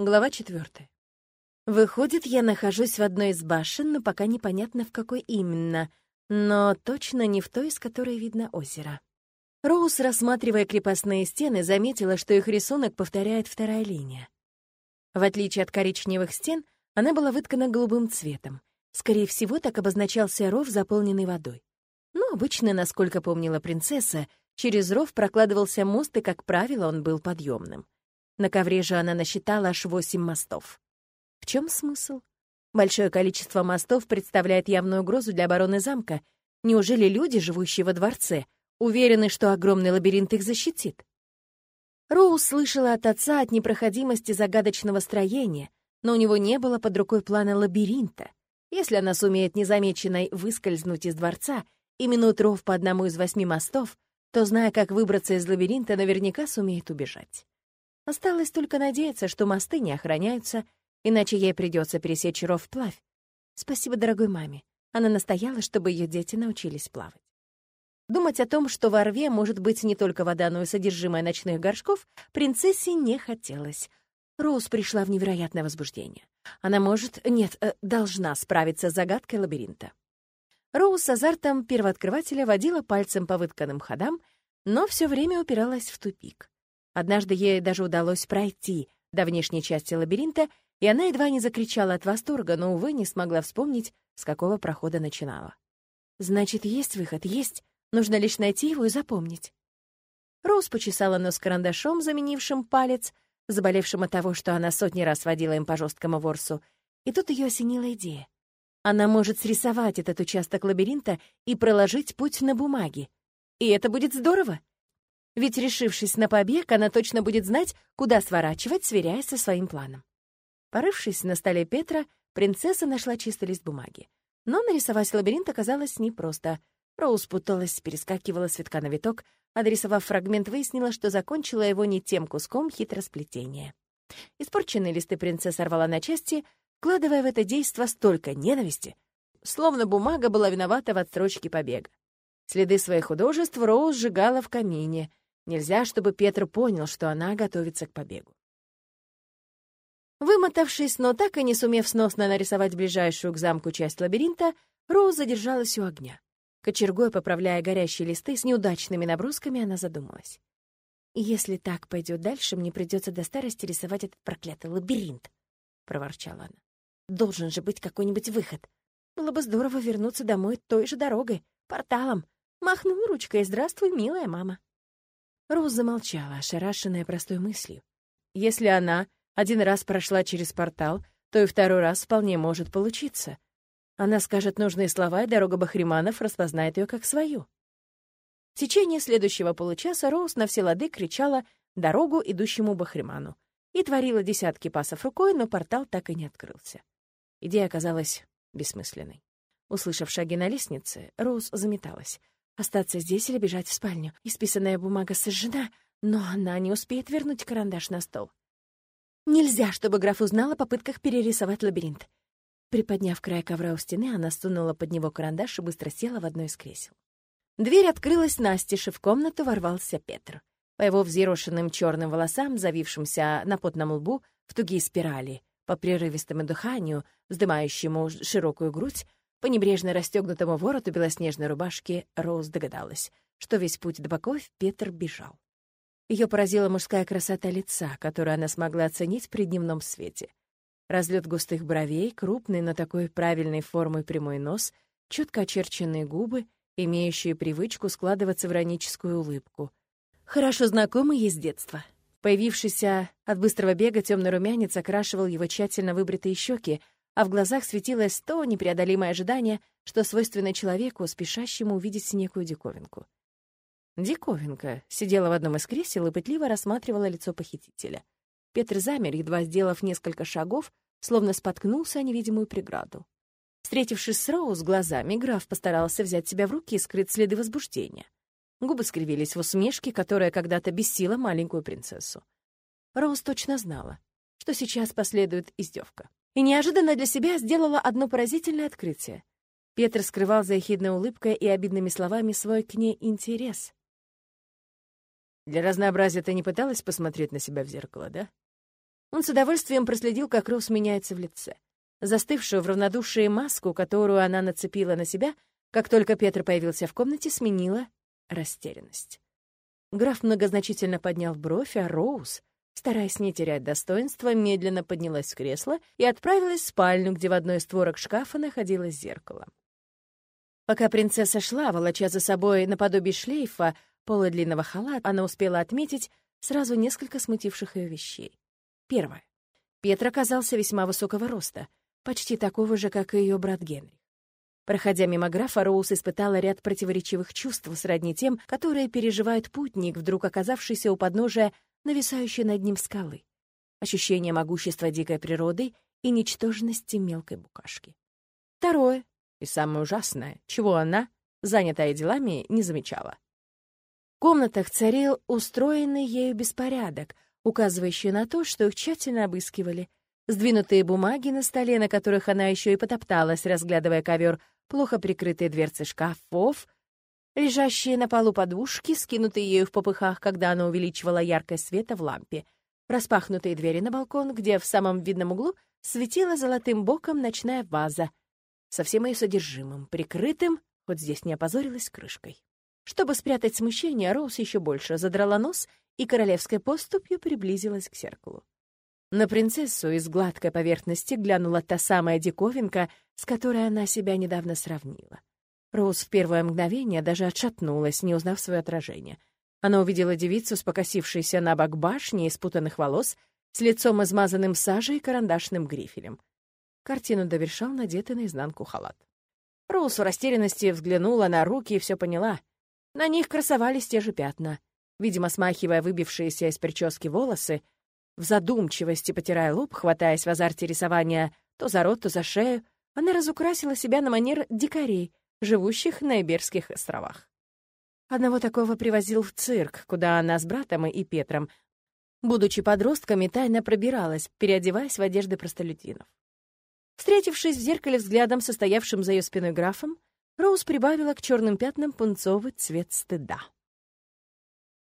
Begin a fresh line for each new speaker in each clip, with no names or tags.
Глава четвертая. Выходит, я нахожусь в одной из башен, но пока непонятно, в какой именно, но точно не в той, из которой видно озеро. Роуз, рассматривая крепостные стены, заметила, что их рисунок повторяет вторая линия. В отличие от коричневых стен, она была выткана голубым цветом. Скорее всего, так обозначался ров, заполненный водой. Но обычно, насколько помнила принцесса, через ров прокладывался мост, и, как правило, он был подъемным. На ковре же она насчитала аж восемь мостов. В чем смысл? Большое количество мостов представляет явную угрозу для обороны замка. Неужели люди, живущие во дворце, уверены, что огромный лабиринт их защитит? Роуз слышала от отца от непроходимости загадочного строения, но у него не было под рукой плана лабиринта. Если она сумеет незамеченной выскользнуть из дворца и минут ров по одному из восьми мостов, то, зная, как выбраться из лабиринта, наверняка сумеет убежать. Осталось только надеяться, что мосты не охраняются, иначе ей придется пересечь ров вплавь. Спасибо дорогой маме. Она настояла, чтобы ее дети научились плавать. Думать о том, что во рве может быть не только вода, но и содержимое ночных горшков, принцессе не хотелось. Роуз пришла в невероятное возбуждение. Она может, нет, э, должна справиться с загадкой лабиринта. Роуз с азартом первооткрывателя водила пальцем по вытканным ходам, но все время упиралась в тупик. Однажды ей даже удалось пройти до внешней части лабиринта, и она едва не закричала от восторга, но, увы, не смогла вспомнить, с какого прохода начинала. «Значит, есть выход, есть. Нужно лишь найти его и запомнить». Роуз почесала нос карандашом, заменившим палец, заболевшим от того, что она сотни раз водила им по жесткому ворсу, и тут ее осенила идея. Она может срисовать этот участок лабиринта и проложить путь на бумаге. И это будет здорово. Ведь, решившись на побег, она точно будет знать, куда сворачивать, сверяясь со своим планом. Порывшись на столе Петра, принцесса нашла чистый лист бумаги. Но нарисовать лабиринт оказалось непросто. Роуз путалась, перескакивала с витка на виток, а дорисовав фрагмент, выяснила, что закончила его не тем куском хитросплетения. Испорченные листы принцесса рвала на части, вкладывая в это действо столько ненависти, словно бумага была виновата в отсрочке побега. Следы своих художеств Роуз сжигала в камине, Нельзя, чтобы Петр понял, что она готовится к побегу. Вымотавшись, но так и не сумев сносно нарисовать ближайшую к замку часть лабиринта, Роуз задержалась у огня. Кочергой поправляя горящие листы с неудачными набросками, она задумалась. «Если так пойдет дальше, мне придется до старости рисовать этот проклятый лабиринт», — проворчала она. «Должен же быть какой-нибудь выход. Было бы здорово вернуться домой той же дорогой, порталом. Махну ручкой «Здравствуй, милая мама». Роуз замолчала, ошарашенная простой мыслью. Если она один раз прошла через портал, то и второй раз вполне может получиться. Она скажет нужные слова, и дорога Бахриманов распознает ее как свою. В течение следующего получаса Роуз на все лады кричала «дорогу, идущему Бахриману» и творила десятки пасов рукой, но портал так и не открылся. Идея оказалась бессмысленной. Услышав шаги на лестнице, Роуз заметалась. Остаться здесь или бежать в спальню. Исписанная бумага сожжена, но она не успеет вернуть карандаш на стол. Нельзя, чтобы граф узнал о попытках перерисовать лабиринт. Приподняв край ковра у стены, она сунула под него карандаш и быстро села в одно из кресел. Дверь открылась настежь, в комнату ворвался Петр. По его взъерошенным черным волосам, завившимся на потном лбу в тугие спирали, по прерывистому дыханию, вздымающему широкую грудь, по небрежно расстегнутому вороту белоснежной рубашки Роуз догадалась, что весь путь до боков Петр бежал. Ее поразила мужская красота лица, которую она смогла оценить при дневном свете. Разлет густых бровей, крупный, но такой правильной формы прямой нос, четко очерченные губы, имеющие привычку складываться в ироническую улыбку. Хорошо знакомый ей с детства. Появившийся от быстрого бега темный румянец окрашивал его тщательно выбритые щеки, а в глазах светилось то непреодолимое ожидание, что свойственно человеку, спешащему увидеть некую диковинку. Диковинка сидела в одном из кресел и пытливо рассматривала лицо похитителя. Петр замер, едва сделав несколько шагов, словно споткнулся о невидимую преграду. Встретившись с Роуз глазами, граф постарался взять себя в руки и скрыть следы возбуждения. Губы скривились в усмешке, которая когда-то бесила маленькую принцессу. Роуз точно знала, что сейчас последует издевка и неожиданно для себя сделала одно поразительное открытие. Петр скрывал за ехидной улыбкой и обидными словами свой к ней интерес. «Для разнообразия ты не пыталась посмотреть на себя в зеркало, да?» Он с удовольствием проследил, как Роуз меняется в лице. Застывшую в равнодушии маску, которую она нацепила на себя, как только Петр появился в комнате, сменила растерянность. Граф многозначительно поднял бровь, а Роуз, стараясь не терять достоинства, медленно поднялась с кресла и отправилась в спальню, где в одной из створок шкафа находилось зеркало. Пока принцесса шла, волоча за собой наподобие шлейфа пола длинного халата, она успела отметить сразу несколько смутивших ее вещей. Первое. Петр оказался весьма высокого роста, почти такого же, как и ее брат Генри. Проходя мимо графа, Роуз испытала ряд противоречивых чувств сродни тем, которые переживает путник, вдруг оказавшийся у подножия нависающей над ним скалы. Ощущение могущества дикой природы и ничтожности мелкой букашки. Второе, и самое ужасное, чего она, занятая делами, не замечала. В комнатах царил устроенный ею беспорядок, указывающий на то, что их тщательно обыскивали. Сдвинутые бумаги на столе, на которых она еще и потопталась, разглядывая ковер, плохо прикрытые дверцы шкафов, лежащие на полу подушки, скинутые ею в попыхах, когда она увеличивала яркость света в лампе, распахнутые двери на балкон, где в самом видном углу светила золотым боком ночная ваза со всем ее содержимым, прикрытым, хоть здесь не опозорилась, крышкой. Чтобы спрятать смущение, Роуз еще больше задрала нос и королевской поступью приблизилась к зеркалу. На принцессу из гладкой поверхности глянула та самая диковинка, с которой она себя недавно сравнила. Роуз в первое мгновение даже отшатнулась, не узнав свое отражение. Она увидела девицу с покосившейся на бок башни из путанных волос, с лицом измазанным сажей и карандашным грифелем. Картину довершал надетый наизнанку халат. Роуз в растерянности взглянула на руки и все поняла. На них красовались те же пятна. Видимо, смахивая выбившиеся из прически волосы, в задумчивости потирая лоб, хватаясь в азарте рисования то за рот, то за шею, она разукрасила себя на манер дикарей, живущих на Иберских островах. Одного такого привозил в цирк, куда она с братом и Петром, будучи подростками, тайно пробиралась, переодеваясь в одежды простолюдинов. Встретившись в зеркале взглядом, состоявшим за ее спиной графом, Роуз прибавила к черным пятнам пунцовый цвет стыда.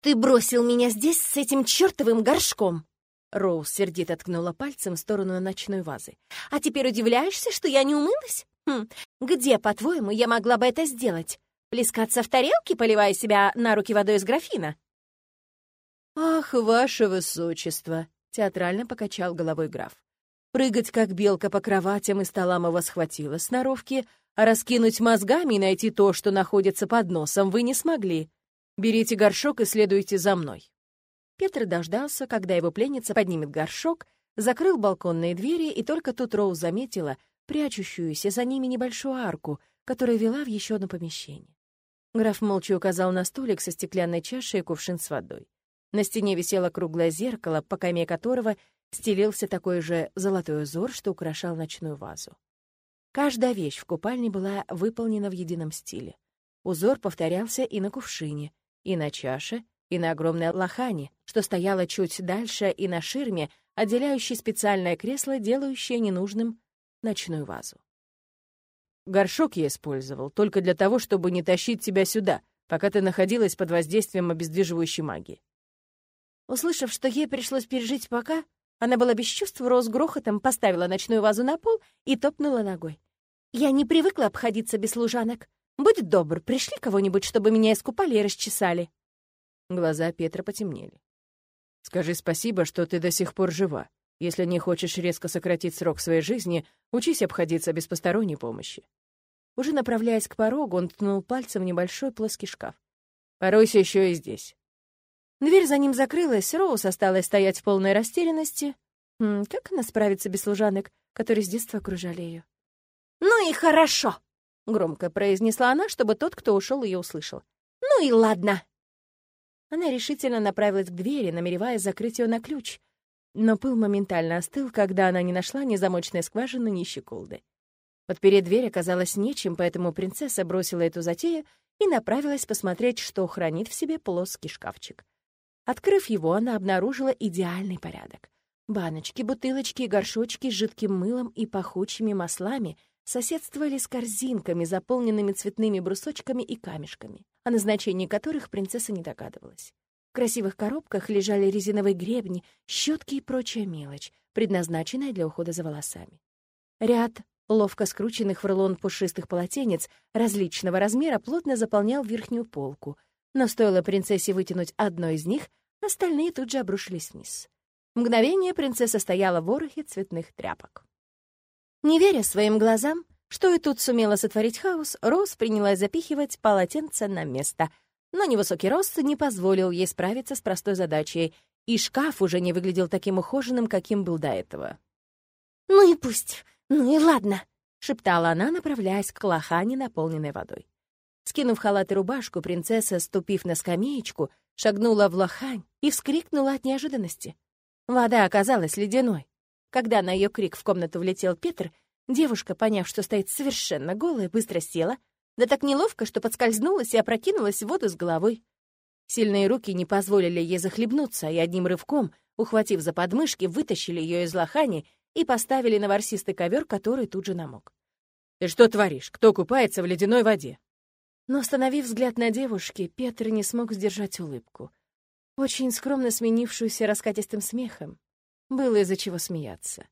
«Ты бросил меня здесь с этим чертовым горшком!» Роуз сердито ткнула пальцем в сторону ночной вазы. «А теперь удивляешься, что я не умылась? Хм, где, по-твоему, я могла бы это сделать? Плескаться в тарелке, поливая себя на руки водой из графина?» «Ах, ваше высочество!» — театрально покачал головой граф. Прыгать, как белка по кроватям и столам его схватила сноровки — а раскинуть мозгами и найти то, что находится под носом, вы не смогли. Берите горшок и следуйте за мной». Петр дождался, когда его пленница поднимет горшок, закрыл балконные двери, и только тут Роуз заметила прячущуюся за ними небольшую арку, которая вела в еще одно помещение. Граф молча указал на столик со стеклянной чашей и кувшин с водой. На стене висело круглое зеркало, по каме которого стелился такой же золотой узор, что украшал ночную вазу. Каждая вещь в купальне была выполнена в едином стиле. Узор повторялся и на кувшине, и на чаше, и на огромной лохане, что стояло чуть дальше, и на ширме, отделяющей специальное кресло, делающее ненужным ночную вазу. Горшок я использовал только для того, чтобы не тащить тебя сюда, пока ты находилась под воздействием обездвиживающей магии. Услышав, что ей пришлось пережить пока, она была без чувств, рос грохотом, поставила ночную вазу на пол и топнула ногой. «Я не привыкла обходиться без служанок. Будь добр, пришли кого-нибудь, чтобы меня искупали и расчесали». Глаза Петра потемнели. «Скажи спасибо, что ты до сих пор жива. Если не хочешь резко сократить срок своей жизни, учись обходиться без посторонней помощи». Уже направляясь к порогу, он ткнул пальцем в небольшой плоский шкаф. «Поройся еще и здесь. Дверь за ним закрылась, Роуз осталась стоять в полной растерянности. М, как она справится без служанок, которые с детства окружали ее? «Ну и хорошо!» — громко произнесла она, чтобы тот, кто ушел, ее услышал. «Ну и ладно!» Она решительно направилась к двери, намереваясь закрыть ее на ключ. Но пыл моментально остыл, когда она не нашла ни замочной скважины, ни щеколды. Подпереть дверь оказалось нечем, поэтому принцесса бросила эту затею и направилась посмотреть, что хранит в себе плоский шкафчик. Открыв его, она обнаружила идеальный порядок. Баночки, бутылочки и горшочки с жидким мылом и пахучими маслами соседствовали с корзинками, заполненными цветными брусочками и камешками, о назначении которых принцесса не догадывалась. Красивых коробках лежали резиновые гребни, щетки и прочая мелочь, предназначенная для ухода за волосами. Ряд ловко скрученных в рулон пушистых полотенец различного размера плотно заполнял верхнюю полку, но стоило принцессе вытянуть одно из них, остальные тут же обрушились вниз. Мгновение принцесса стояла в ворохе цветных тряпок. Не веря своим глазам, что и тут сумела сотворить хаос, Роуз принялась запихивать полотенце на место. Но невысокий рост не позволил ей справиться с простой задачей, и шкаф уже не выглядел таким ухоженным, каким был до этого. «Ну и пусть, ну и ладно», — шептала она, направляясь к лохане, наполненной водой. Скинув халат и рубашку, принцесса, ступив на скамеечку, шагнула в лохань и вскрикнула от неожиданности. Вода оказалась ледяной. Когда на ее крик в комнату влетел Петр, девушка, поняв, что стоит совершенно голая, быстро села, да так неловко, что подскользнулась и опрокинулась в воду с головой. Сильные руки не позволили ей захлебнуться, и одним рывком, ухватив за подмышки, вытащили ее из лохани и поставили на ворсистый ковер, который тут же намок. «Ты что творишь? Кто купается в ледяной воде?» Но, остановив взгляд на девушки, Петр не смог сдержать улыбку, очень скромно сменившуюся раскатистым смехом. Было из-за чего смеяться.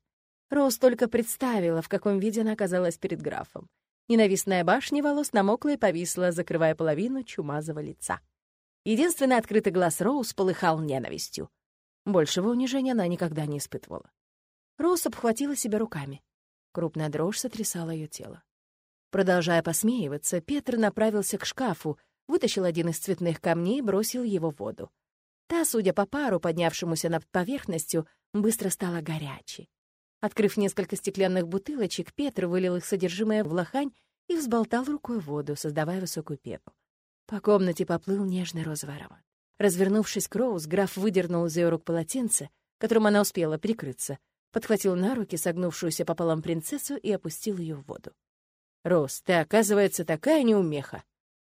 Роуз только представила, в каком виде она оказалась перед графом. Ненавистная башня волос намокла и повисла, закрывая половину чумазого лица. Единственный открытый глаз Роуз полыхал ненавистью. Большего унижения она никогда не испытывала. Роуз обхватила себя руками. Крупная дрожь сотрясала ее тело. Продолжая посмеиваться, Петр направился к шкафу, вытащил один из цветных камней и бросил его в воду. Та, судя по пару, поднявшемуся над поверхностью, быстро стала горячей. Открыв несколько стеклянных бутылочек, Петр вылил их содержимое в лохань и взболтал рукой воду, создавая высокую пену. По комнате поплыл нежный розовый аромат. Развернувшись к Роуз, граф выдернул из ее рук полотенце, которым она успела прикрыться, подхватил на руки согнувшуюся пополам принцессу и опустил ее в воду. «Рос, ты, оказывается, такая неумеха!»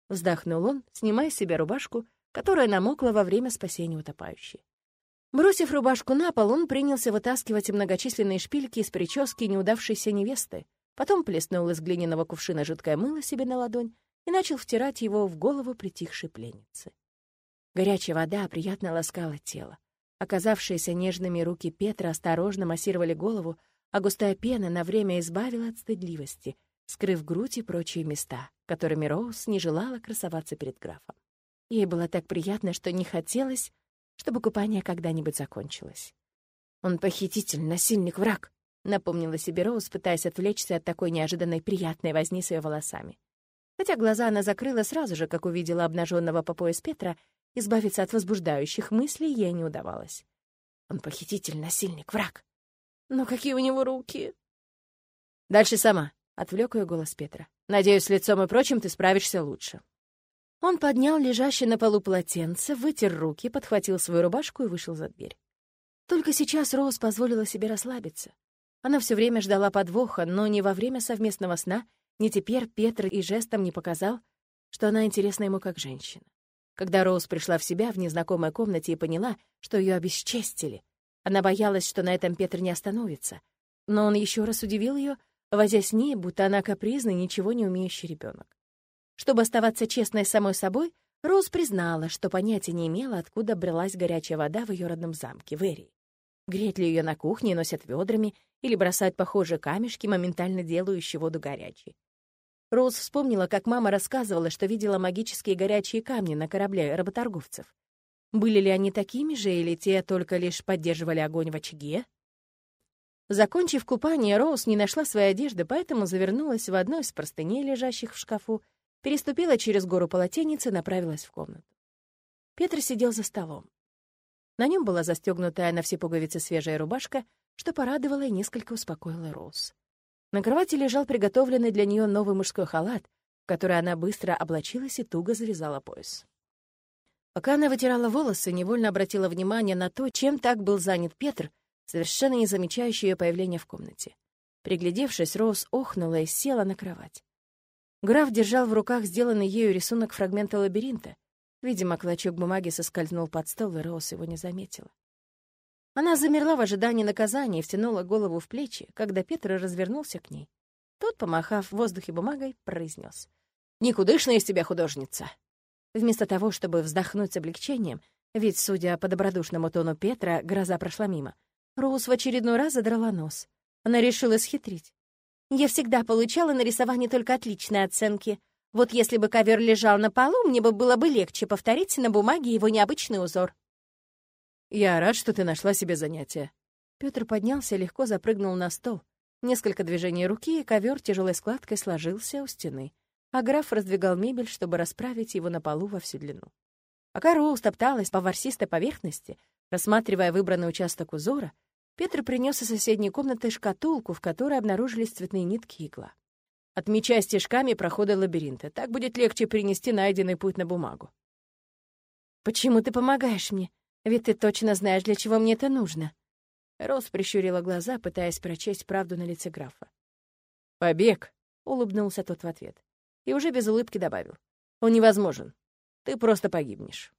Вздохнул он, снимая с себя рубашку, которая намокла во время спасения утопающей. Бросив рубашку на пол, он принялся вытаскивать многочисленные шпильки из прически неудавшейся невесты, потом плеснул из глиняного кувшина жидкое мыло себе на ладонь и начал втирать его в голову притихшей пленницы. Горячая вода приятно ласкала тело. Оказавшиеся нежными руки Петра осторожно массировали голову, а густая пена на время избавила от стыдливости — скрыв грудь и прочие места, которыми Роуз не желала красоваться перед графом. Ей было так приятно, что не хотелось, чтобы купание когда-нибудь закончилось. «Он похититель, насильник, враг», — напомнила себе Роуз, пытаясь отвлечься от такой неожиданной приятной возни с ее волосами. Хотя глаза она закрыла сразу же, как увидела обнаженного по пояс Петра, избавиться от возбуждающих мыслей ей не удавалось. «Он похититель, насильник, враг». «Но какие у него руки!» «Дальше сама», — отвлек ее голос Петра. «Надеюсь, с лицом и прочим ты справишься лучше». Он поднял лежащее на полу полотенце, вытер руки, подхватил свою рубашку и вышел за дверь. Только сейчас Роуз позволила себе расслабиться. Она все время ждала подвоха, но ни во время совместного сна, ни теперь Петр и жестом не показал, что она интересна ему как женщина. Когда Роуз пришла в себя в незнакомой комнате и поняла, что ее обесчестили, она боялась, что на этом Петр не остановится. Но он еще раз удивил ее, возя с ней, будто она капризный, ничего не умеющий ребенок. Чтобы оставаться честной самой собой, Роуз признала, что понятия не имела, откуда бралась горячая вода в ее родном замке, в Эрии. Греть ли ее на кухне носят ведрами или бросать похожие камешки, моментально делающие воду горячей. Роуз вспомнила, как мама рассказывала, что видела магические горячие камни на корабле работорговцев. Были ли они такими же, или те только лишь поддерживали огонь в очаге? Закончив купание, Роуз не нашла своей одежды, поэтому завернулась в одну из простыней, лежащих в шкафу, переступила через гору полотенец и направилась в комнату. Петр сидел за столом. На нем была застегнутая на все пуговицы свежая рубашка, что порадовало и несколько успокоило Роуз. На кровати лежал приготовленный для нее новый мужской халат, в который она быстро облачилась и туго завязала пояс. Пока она вытирала волосы, невольно обратила внимание на то, чем так был занят Петр, совершенно не замечающий ее появления в комнате. Приглядевшись, Роуз охнула и села на кровать. Граф держал в руках сделанный ею рисунок фрагмента лабиринта. Видимо, клочок бумаги соскользнул под стол, и Роуз его не заметила. Она замерла в ожидании наказания и втянула голову в плечи, когда Петр развернулся к ней. Тот, помахав в воздухе бумагой, произнес: «Никудышная из тебя художница!» Вместо того, чтобы вздохнуть с облегчением, Ведь, судя по добродушному тону Петра, гроза прошла мимо. Роуз в очередной раз задрала нос. Она решила схитрить. «Я всегда получала на рисовании только отличные оценки. Вот если бы ковер лежал на полу, мне бы было бы легче повторить на бумаге его необычный узор».
«Я рад, что ты нашла себе занятие».
Петр поднялся и легко запрыгнул на стол. Несколько движений руки, и ковер тяжелой складкой сложился у стены. А граф раздвигал мебель, чтобы расправить его на полу во всю длину. Пока Роуз топталась по ворсистой поверхности, рассматривая выбранный участок узора, Петр принес из соседней комнаты шкатулку, в которой обнаружились цветные нитки игла. Отмечая стежками проходы лабиринта, так будет легче перенести найденный путь на бумагу. «Почему ты помогаешь мне? Ведь ты точно знаешь, для чего мне это нужно». Роуз прищурила глаза, пытаясь прочесть правду на лице графа.
«Побег», —
улыбнулся тот в ответ. И уже без улыбки добавил. «Он невозможен. Ты просто погибнешь».